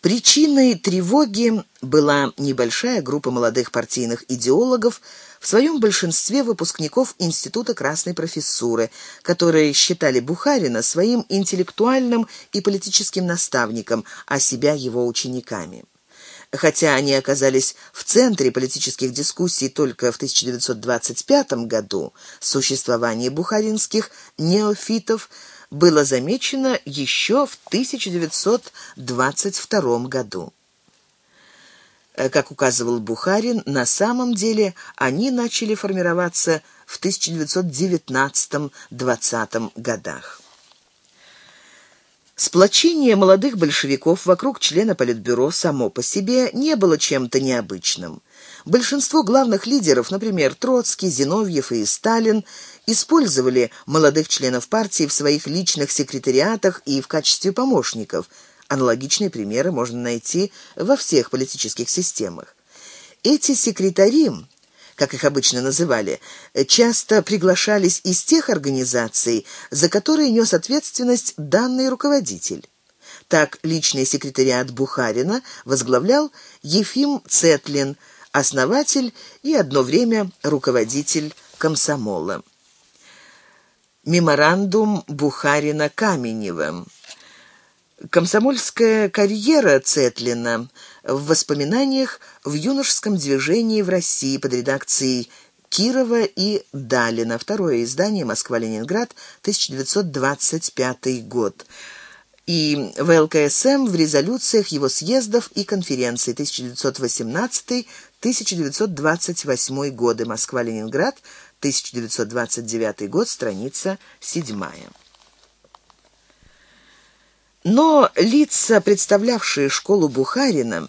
Причиной тревоги была небольшая группа молодых партийных идеологов, в своем большинстве выпускников Института Красной Профессуры, которые считали Бухарина своим интеллектуальным и политическим наставником, а себя его учениками. Хотя они оказались в центре политических дискуссий только в 1925 году, существование бухаринских неофитов было замечено еще в 1922 году. Э, как указывал Бухарин, на самом деле они начали формироваться в 1919-20 годах. Сплочение молодых большевиков вокруг члена Политбюро само по себе не было чем-то необычным. Большинство главных лидеров, например, Троцкий, Зиновьев и Сталин, использовали молодых членов партии в своих личных секретариатах и в качестве помощников – Аналогичные примеры можно найти во всех политических системах. Эти секретари, как их обычно называли, часто приглашались из тех организаций, за которые нес ответственность данный руководитель. Так личный секретариат Бухарина возглавлял Ефим Цетлин, основатель и одно время руководитель комсомола. Меморандум Бухарина-Каменева Комсомольская карьера Цетлина в воспоминаниях в юношеском движении в России под редакцией Кирова и Далина. Второе издание «Москва-Ленинград», 1925 год. И в ЛКСМ в резолюциях его съездов и конференций 1918-1928 годы. Москва-Ленинград, 1929 год, страница 7. Но лица, представлявшие школу Бухарина,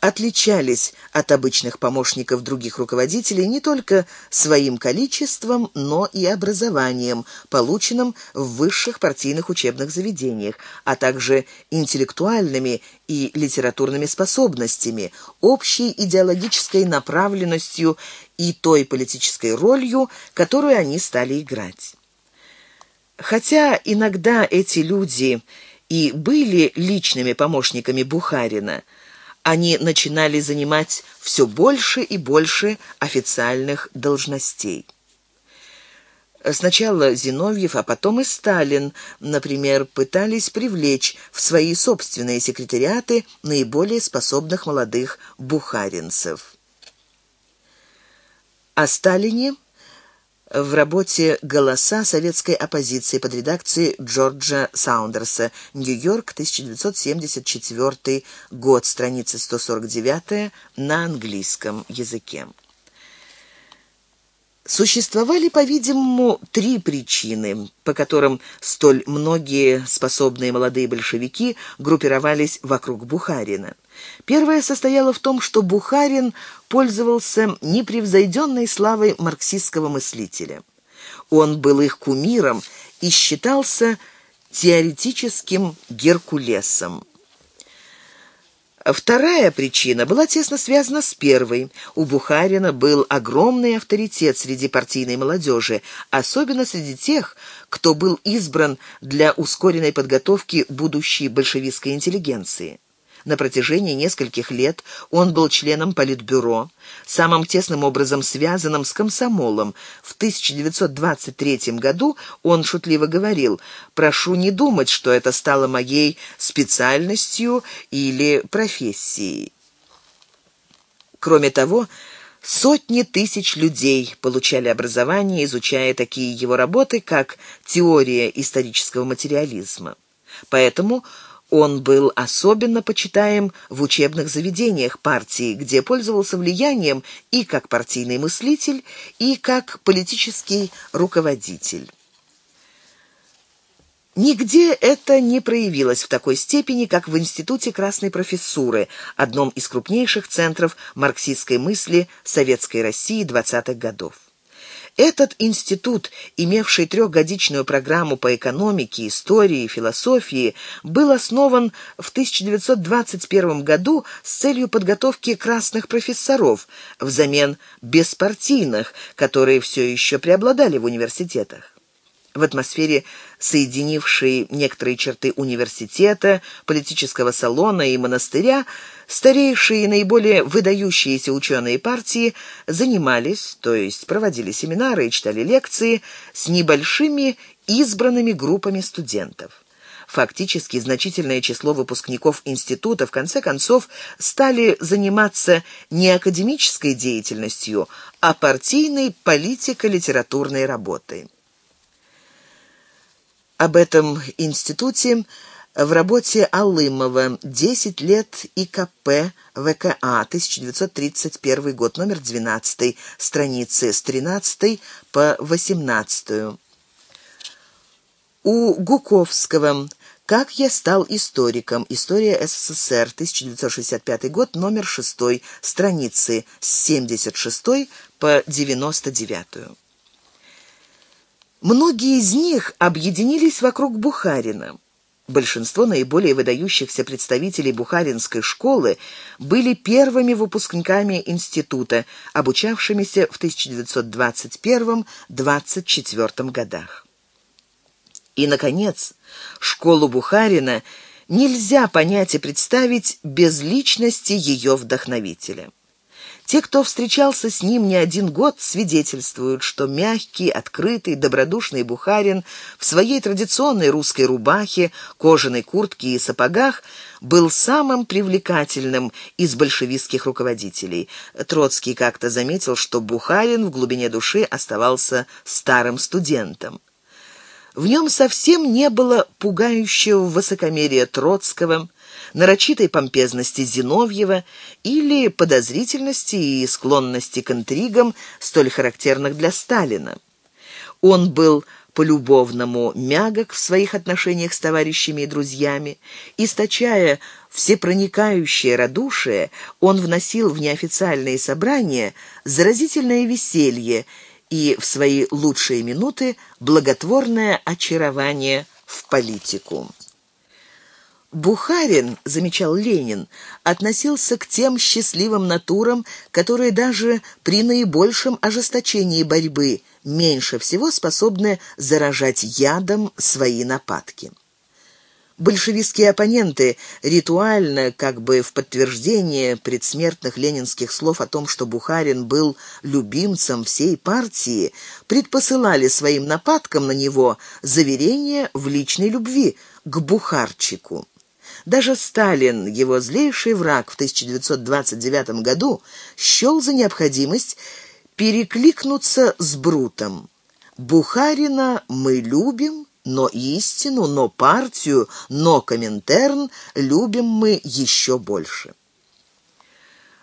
отличались от обычных помощников других руководителей не только своим количеством, но и образованием, полученным в высших партийных учебных заведениях, а также интеллектуальными и литературными способностями, общей идеологической направленностью и той политической ролью, которую они стали играть. Хотя иногда эти люди и были личными помощниками Бухарина, они начинали занимать все больше и больше официальных должностей. Сначала Зиновьев, а потом и Сталин, например, пытались привлечь в свои собственные секретариаты наиболее способных молодых бухаринцев. О Сталине – в работе «Голоса советской оппозиции» под редакцией Джорджа Саундерса. Нью-Йорк, 1974 год, страница 149 на английском языке. Существовали, по-видимому, три причины, по которым столь многие способные молодые большевики группировались вокруг Бухарина. Первая состояла в том, что Бухарин пользовался непревзойденной славой марксистского мыслителя. Он был их кумиром и считался теоретическим Геркулесом. Вторая причина была тесно связана с первой. У Бухарина был огромный авторитет среди партийной молодежи, особенно среди тех, кто был избран для ускоренной подготовки будущей большевистской интеллигенции. На протяжении нескольких лет он был членом Политбюро, самым тесным образом связанным с комсомолом. В 1923 году он шутливо говорил «Прошу не думать, что это стало моей специальностью или профессией». Кроме того, Сотни тысяч людей получали образование, изучая такие его работы, как «Теория исторического материализма». Поэтому он был особенно почитаем в учебных заведениях партии, где пользовался влиянием и как партийный мыслитель, и как политический руководитель. Нигде это не проявилось в такой степени, как в Институте Красной Профессуры, одном из крупнейших центров марксистской мысли Советской России 20-х годов. Этот институт, имевший трехгодичную программу по экономике, истории и философии, был основан в 1921 году с целью подготовки красных профессоров взамен беспартийных, которые все еще преобладали в университетах. в атмосфере, соединившей некоторые черты университета, политического салона и монастыря, старейшие и наиболее выдающиеся ученые партии занимались, то есть проводили семинары и читали лекции с небольшими избранными группами студентов. Фактически значительное число выпускников института в конце концов стали заниматься не академической деятельностью, а партийной политико-литературной работой. Об этом институте в работе Алымова «10 лет ИКП ВКА, 1931 год, номер 12, страницы с 13 по 18. У Гуковского «Как я стал историком. История СССР. 1965 год. Номер 6. Страницы с 76 по 99». Многие из них объединились вокруг Бухарина. Большинство наиболее выдающихся представителей Бухаринской школы были первыми выпускниками института, обучавшимися в 1921-24 годах. И, наконец, школу Бухарина нельзя понять и представить без личности ее вдохновителя. Те, кто встречался с ним не один год, свидетельствуют, что мягкий, открытый, добродушный Бухарин в своей традиционной русской рубахе, кожаной куртке и сапогах был самым привлекательным из большевистских руководителей. Троцкий как-то заметил, что Бухарин в глубине души оставался старым студентом. В нем совсем не было пугающего высокомерия Троцкого, нарочитой помпезности Зиновьева или подозрительности и склонности к интригам, столь характерных для Сталина. Он был полюбовному мягок в своих отношениях с товарищами и друзьями. Источая всепроникающее радушие, он вносил в неофициальные собрания заразительное веселье и в свои лучшие минуты благотворное очарование в политику. Бухарин, замечал Ленин, относился к тем счастливым натурам, которые даже при наибольшем ожесточении борьбы меньше всего способны заражать ядом свои нападки. Большевистские оппоненты ритуально, как бы в подтверждение предсмертных ленинских слов о том, что Бухарин был любимцем всей партии, предпосылали своим нападкам на него заверение в личной любви к Бухарчику. Даже Сталин, его злейший враг в 1929 году, счел за необходимость перекликнуться с Брутом. «Бухарина мы любим, но истину, но партию, но Коминтерн любим мы еще больше.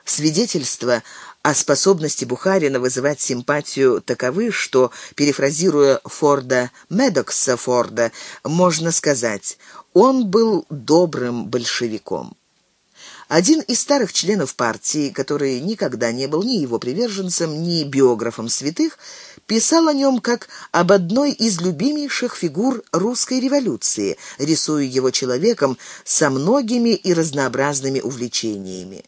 Свидетельства о способности Бухарина вызывать симпатию таковы, что, перефразируя Форда Медокса Форда, можно сказать, он был добрым большевиком. Один из старых членов партии, который никогда не был ни его приверженцем, ни биографом святых, писал о нем как об одной из любимейших фигур русской революции, рисуя его человеком со многими и разнообразными увлечениями.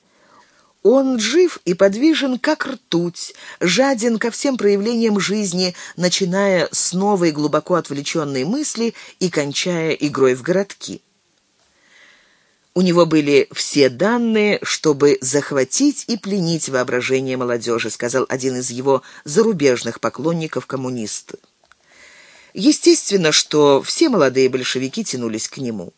Он жив и подвижен, как ртуть, жаден ко всем проявлениям жизни, начиная с новой глубоко отвлеченной мысли и кончая игрой в городки. У него были все данные, чтобы захватить и пленить воображение молодежи, сказал один из его зарубежных поклонников коммунист. Естественно, что все молодые большевики тянулись к нему.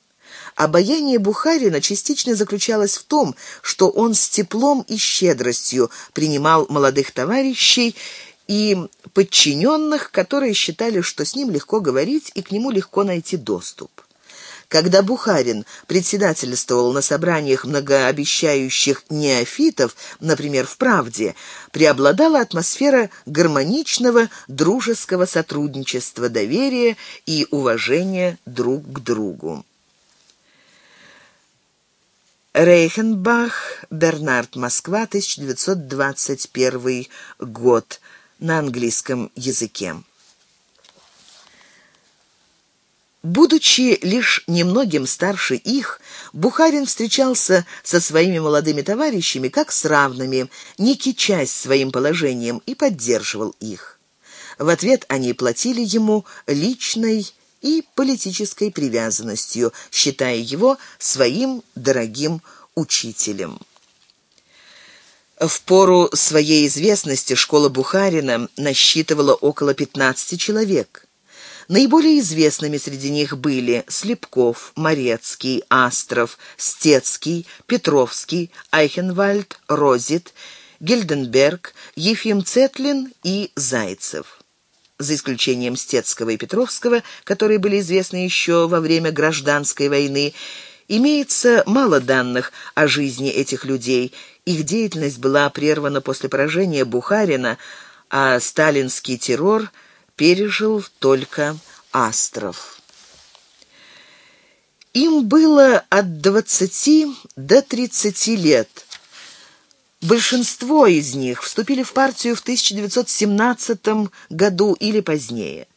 Обаяние Бухарина частично заключалось в том, что он с теплом и щедростью принимал молодых товарищей и подчиненных, которые считали, что с ним легко говорить и к нему легко найти доступ. Когда Бухарин председательствовал на собраниях многообещающих неофитов, например, в «Правде», преобладала атмосфера гармоничного дружеского сотрудничества, доверия и уважения друг к другу. Рейхенбах, Бернард, Москва, 1921 год, на английском языке. Будучи лишь немногим старше их, Бухарин встречался со своими молодыми товарищами как с равными, не кичась своим положением, и поддерживал их. В ответ они платили ему личной и политической привязанностью, считая его своим дорогим учителем. В пору своей известности школа Бухарина насчитывала около 15 человек. Наиболее известными среди них были Слепков, Морецкий, Астров, Стецкий, Петровский, Айхенвальд, Розит, Гильденберг, Ефим Цетлин и Зайцев. За исключением Стецкого и Петровского, которые были известны еще во время гражданской войны, Имеется мало данных о жизни этих людей. Их деятельность была прервана после поражения Бухарина, а сталинский террор пережил только Астров. Им было от 20 до 30 лет. Большинство из них вступили в партию в 1917 году или позднее.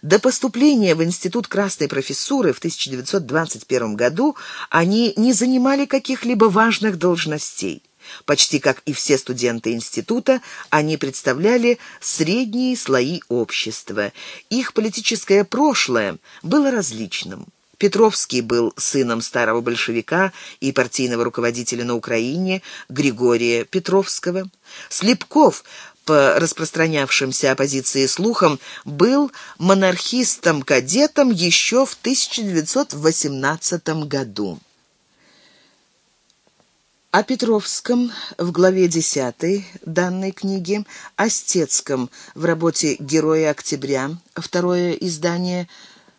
До поступления в Институт Красной Профессуры в 1921 году они не занимали каких-либо важных должностей. Почти как и все студенты института, они представляли средние слои общества. Их политическое прошлое было различным. Петровский был сыном старого большевика и партийного руководителя на Украине Григория Петровского. Слепков по распространявшимся оппозиции слухам, был монархистом-кадетом еще в 1918 году. О Петровском в главе 10 данной книги, о Стецком в работе «Герои октября», второе издание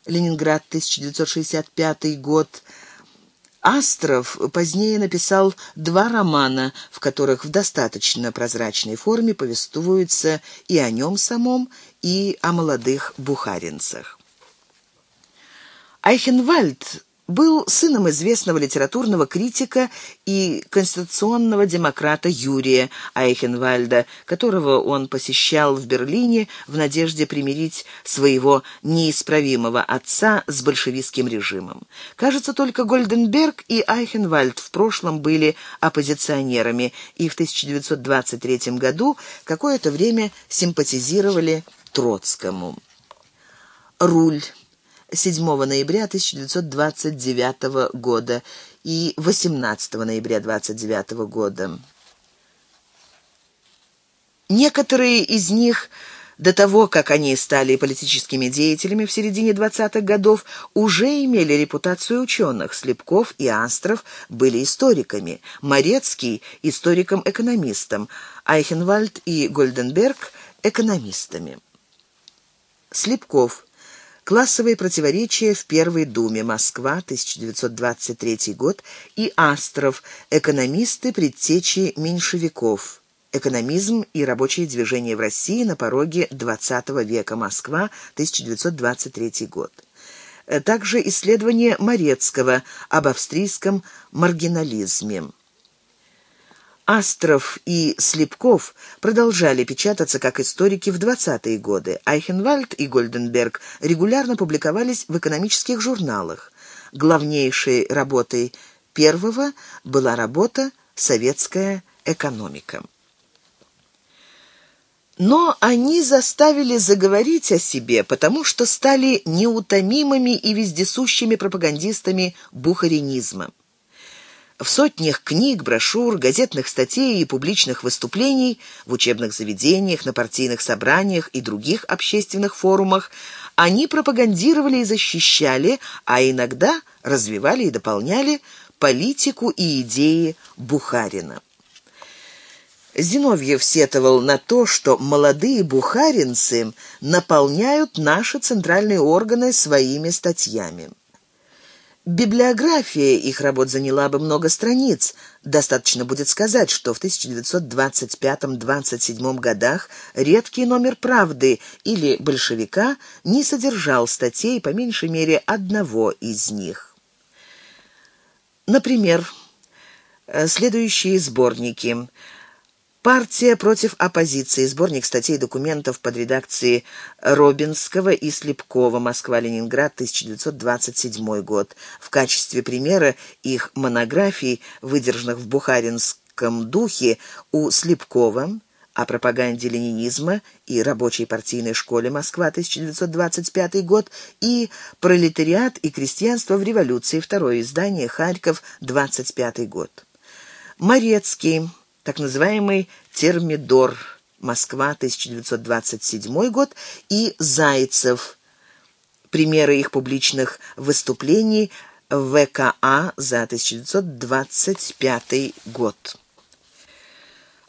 «Ленинград, 1965 год», Астров позднее написал два романа, в которых в достаточно прозрачной форме повествуется и о нем самом, и о молодых бухаринцах. Айхенвальд был сыном известного литературного критика и конституционного демократа Юрия Айхенвальда, которого он посещал в Берлине в надежде примирить своего неисправимого отца с большевистским режимом. Кажется, только Гольденберг и Айхенвальд в прошлом были оппозиционерами и в 1923 году какое-то время симпатизировали Троцкому. Руль 7 ноября 1929 года и 18 ноября 1929 года. Некоторые из них до того, как они стали политическими деятелями в середине 20-х годов, уже имели репутацию ученых. Слепков и Астров были историками, Морецкий – историком-экономистом, Айхенвальд и Гольденберг – экономистами. Слепков Классовые противоречия в Первой Думе. Москва, 1923 год. И Астров. Экономисты предтечи меньшевиков. Экономизм и рабочее движение в России на пороге XX века. Москва, 1923 год. Также исследование Морецкого об австрийском маргинализме. Астров и Слепков продолжали печататься как историки в 20-е годы. Айхенвальд и Гольденберг регулярно публиковались в экономических журналах. Главнейшей работой первого была работа «Советская экономика». Но они заставили заговорить о себе, потому что стали неутомимыми и вездесущими пропагандистами бухаринизма. В сотнях книг, брошюр, газетных статей и публичных выступлений в учебных заведениях, на партийных собраниях и других общественных форумах они пропагандировали и защищали, а иногда развивали и дополняли политику и идеи Бухарина. Зиновьев сетовал на то, что молодые бухаринцы наполняют наши центральные органы своими статьями. Библиография их работ заняла бы много страниц. Достаточно будет сказать, что в 1925-27 годах редкий номер «Правды» или «Большевика» не содержал статей по меньшей мере одного из них. Например, э, следующие сборники – Партия против оппозиции. Сборник статей и документов под редакцией Робинского и Слепкова. Москва-Ленинград, 1927 год. В качестве примера их монографий, выдержанных в бухаринском духе, у Слепкова о пропаганде ленинизма и рабочей партийной школе Москва, 1925 год, и «Пролетариат и крестьянство в революции», второе издание, Харьков, 25 год. Морецкий, так называемый «Термидор», Москва, 1927 год, и Зайцев, примеры их публичных выступлений ВКА за 1925 год.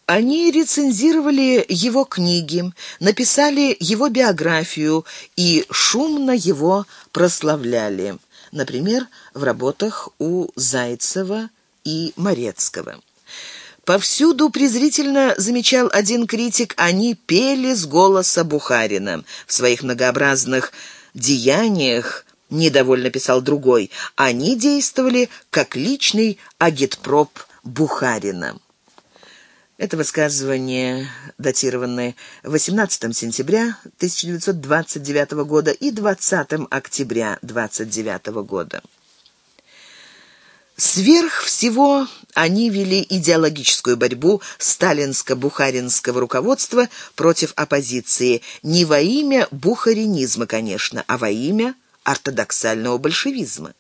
Они рецензировали его книги, написали его биографию и шумно его прославляли, например, в работах у Зайцева и Морецкого. Повсюду презрительно замечал один критик, они пели с голоса Бухарина. В своих многообразных деяниях, недовольно писал другой, они действовали как личный агитпроп Бухарина. Это высказывание датировано 18 сентября 1929 года и 20 октября 1929 года. Сверх всего они вели идеологическую борьбу сталинско-бухаринского руководства против оппозиции не во имя бухаринизма, конечно, а во имя ортодоксального большевизма.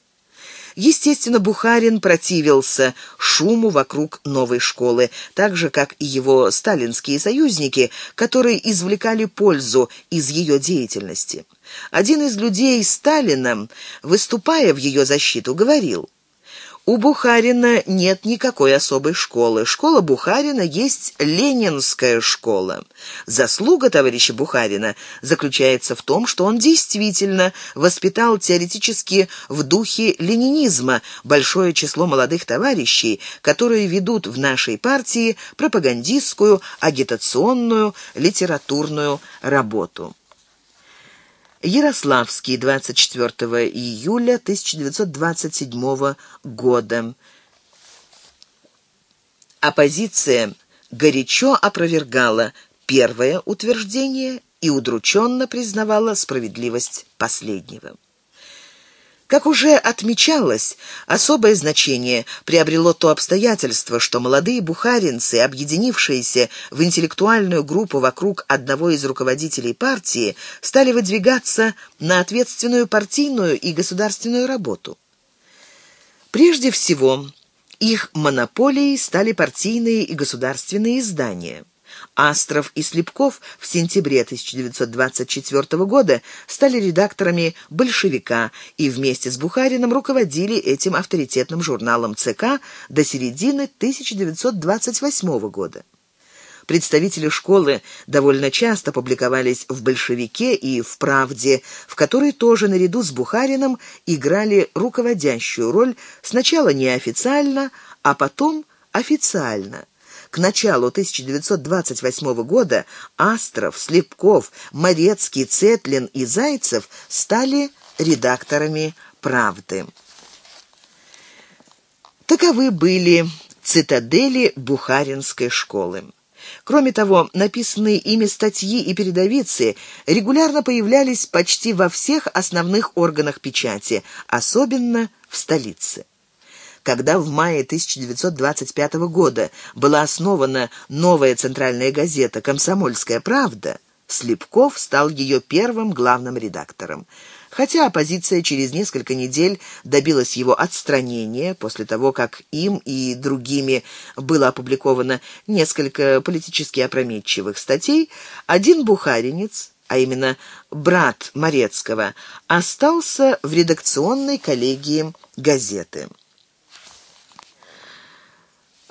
Естественно, Бухарин противился шуму вокруг новой школы, так же, как и его сталинские союзники, которые извлекали пользу из ее деятельности. Один из людей Сталина, выступая в ее защиту, говорил – у Бухарина нет никакой особой школы. Школа Бухарина есть ленинская школа. Заслуга товарища Бухарина заключается в том, что он действительно воспитал теоретически в духе ленинизма большое число молодых товарищей, которые ведут в нашей партии пропагандистскую, агитационную, литературную работу. Ярославский, 24 июля 1927 года. Оппозиция горячо опровергала первое утверждение и удрученно признавала справедливость последнего. Как уже отмечалось, особое значение приобрело то обстоятельство, что молодые бухаринцы, объединившиеся в интеллектуальную группу вокруг одного из руководителей партии, стали выдвигаться на ответственную партийную и государственную работу. Прежде всего, их монополией стали партийные и государственные издания – Астров и Слепков в сентябре 1924 года стали редакторами «Большевика» и вместе с Бухариным руководили этим авторитетным журналом ЦК до середины 1928 года. Представители школы довольно часто публиковались в «Большевике» и в «Правде», в которой тоже наряду с Бухариным играли руководящую роль сначала неофициально, а потом официально – к началу 1928 года Астров, Слепков, Морецкий, Цетлин и Зайцев стали редакторами «Правды». Таковы были цитадели Бухаринской школы. Кроме того, написанные ими статьи и передовицы регулярно появлялись почти во всех основных органах печати, особенно в столице. Когда в мае 1925 года была основана новая центральная газета «Комсомольская правда», Слепков стал ее первым главным редактором. Хотя оппозиция через несколько недель добилась его отстранения, после того, как им и другими было опубликовано несколько политически опрометчивых статей, один бухаринец, а именно брат Морецкого, остался в редакционной коллегии газеты.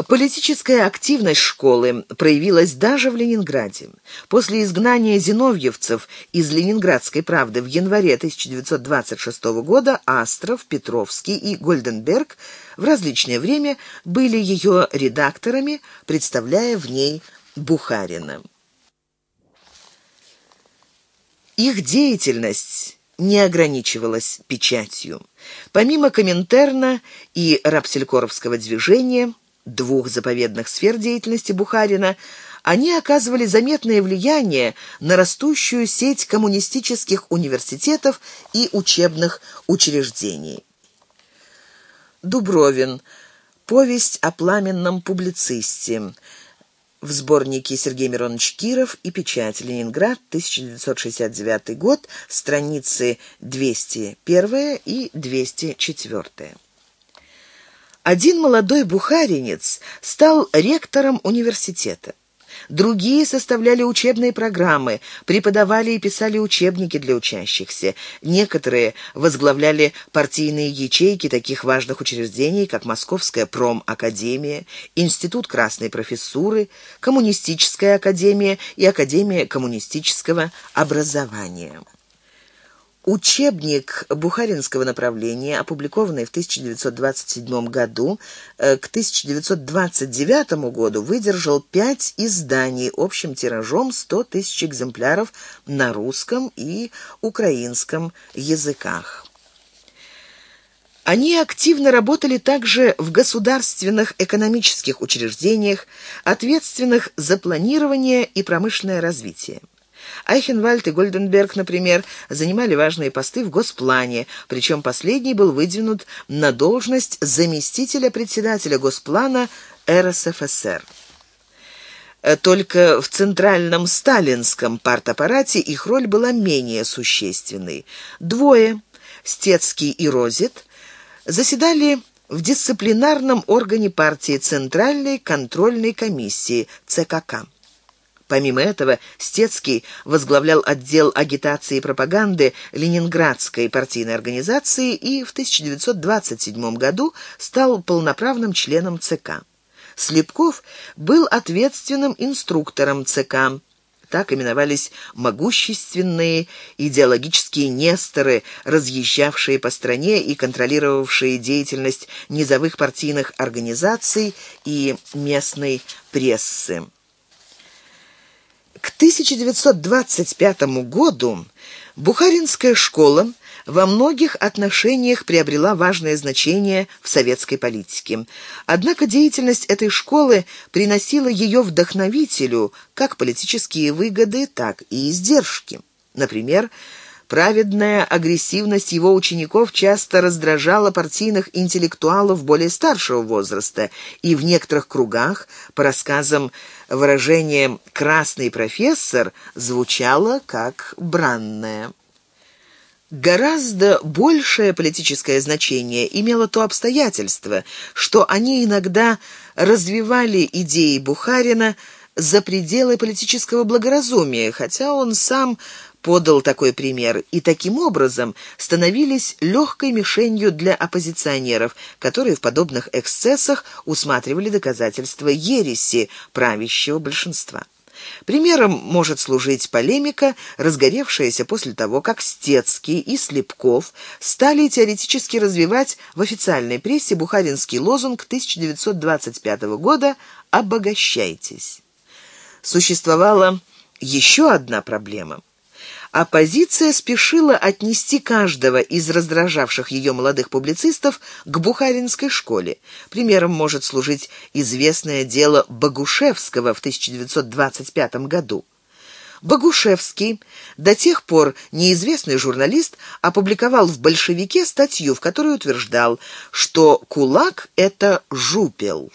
Политическая активность школы проявилась даже в Ленинграде. После изгнания зиновьевцев из «Ленинградской правды» в январе 1926 года Астров, Петровский и Гольденберг в различное время были ее редакторами, представляя в ней Бухарина. Их деятельность не ограничивалась печатью. Помимо Коминтерна и Рапселькоровского движения – двух заповедных сфер деятельности Бухарина, они оказывали заметное влияние на растущую сеть коммунистических университетов и учебных учреждений. Дубровин. Повесть о пламенном публицисте. в сборнике Сергей Миронович Киров и печать «Ленинград», 1969 год, страницы 201 и 204. Один молодой бухаринец стал ректором университета. Другие составляли учебные программы, преподавали и писали учебники для учащихся. Некоторые возглавляли партийные ячейки таких важных учреждений, как Московская промакадемия, Институт Красной профессуры, Коммунистическая академия и Академия коммунистического образования. Учебник бухаринского направления, опубликованный в 1927 году, э, к 1929 году выдержал пять изданий общим тиражом 100 тысяч экземпляров на русском и украинском языках. Они активно работали также в государственных экономических учреждениях, ответственных за планирование и промышленное развитие. Айхенвальд и Гольденберг, например, занимали важные посты в Госплане, причем последний был выдвинут на должность заместителя председателя Госплана РСФСР. Только в центральном сталинском партаппарате их роль была менее существенной. Двое, Стецкий и Розет, заседали в дисциплинарном органе партии Центральной контрольной комиссии ЦКК. Помимо этого, Стецкий возглавлял отдел агитации и пропаганды Ленинградской партийной организации и в 1927 году стал полноправным членом ЦК. Слепков был ответственным инструктором ЦК. Так именовались могущественные идеологические несторы, разъезжавшие по стране и контролировавшие деятельность низовых партийных организаций и местной прессы. К 1925 году Бухаринская школа во многих отношениях приобрела важное значение в советской политике. Однако деятельность этой школы приносила ее вдохновителю как политические выгоды, так и издержки. Например, Праведная агрессивность его учеников часто раздражала партийных интеллектуалов более старшего возраста, и в некоторых кругах, по рассказам, выражение «красный профессор» звучало как «бранное». Гораздо большее политическое значение имело то обстоятельство, что они иногда развивали идеи Бухарина за пределы политического благоразумия, хотя он сам подал такой пример, и таким образом становились легкой мишенью для оппозиционеров, которые в подобных эксцессах усматривали доказательства ереси правящего большинства. Примером может служить полемика, разгоревшаяся после того, как Стецкий и Слепков стали теоретически развивать в официальной прессе бухаринский лозунг 1925 года «Обогащайтесь». Существовала еще одна проблема – Оппозиция спешила отнести каждого из раздражавших ее молодых публицистов к Бухаринской школе. Примером может служить известное дело Богушевского в 1925 году. Богушевский, до тех пор неизвестный журналист, опубликовал в «Большевике» статью, в которой утверждал, что кулак — это жупел.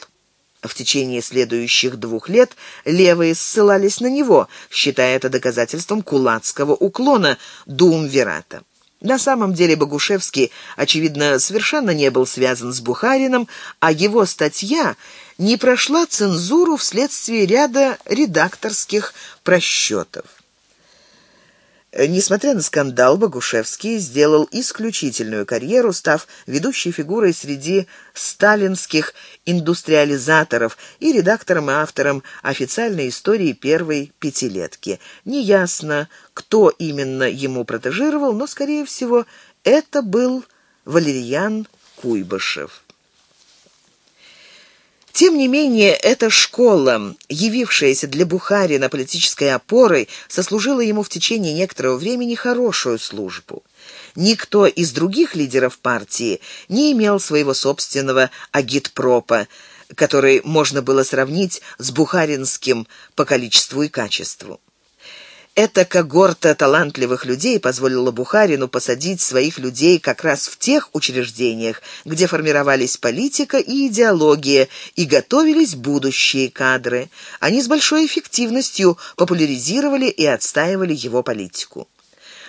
В течение следующих двух лет левые ссылались на него, считая это доказательством кулацкого уклона Думвирата. На самом деле Богушевский, очевидно, совершенно не был связан с Бухарином, а его статья не прошла цензуру вследствие ряда редакторских просчетов. Э, несмотря на скандал, Богушевский сделал исключительную карьеру, став ведущей фигурой среди сталинских индустриализаторов и редактором и автором официальной истории первой пятилетки. Неясно, кто именно ему протежировал, но, скорее всего, это был Валерьян Куйбышев. Тем не менее, эта школа, явившаяся для Бухарина политической опорой, сослужила ему в течение некоторого времени хорошую службу. Никто из других лидеров партии не имел своего собственного агитпропа, который можно было сравнить с бухаринским по количеству и качеству. Эта когорта талантливых людей позволила Бухарину посадить своих людей как раз в тех учреждениях, где формировались политика и идеология и готовились будущие кадры. Они с большой эффективностью популяризировали и отстаивали его политику.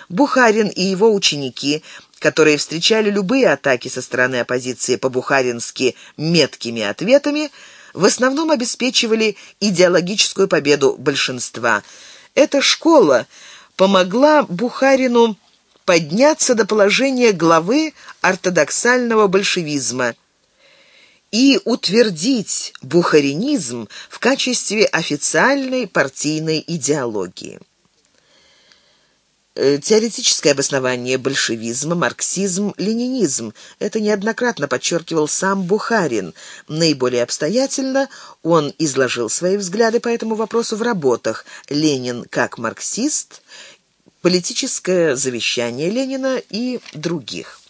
Бухарин и его ученики, которые встречали любые атаки со стороны оппозиции по-бухарински меткими ответами, в основном обеспечивали идеологическую победу большинства – эта школа помогла Бухарину подняться до положения главы ортодоксального большевизма и утвердить бухаринизм в качестве официальной партийной идеологии. Э, теоретическое обоснование большевизма, марксизм, ленинизм. Это неоднократно подчеркивал сам Бухарин. Наиболее обстоятельно он изложил свои взгляды по этому вопросу в работах «Ленин как марксист», «Политическое завещание Ленина» и других.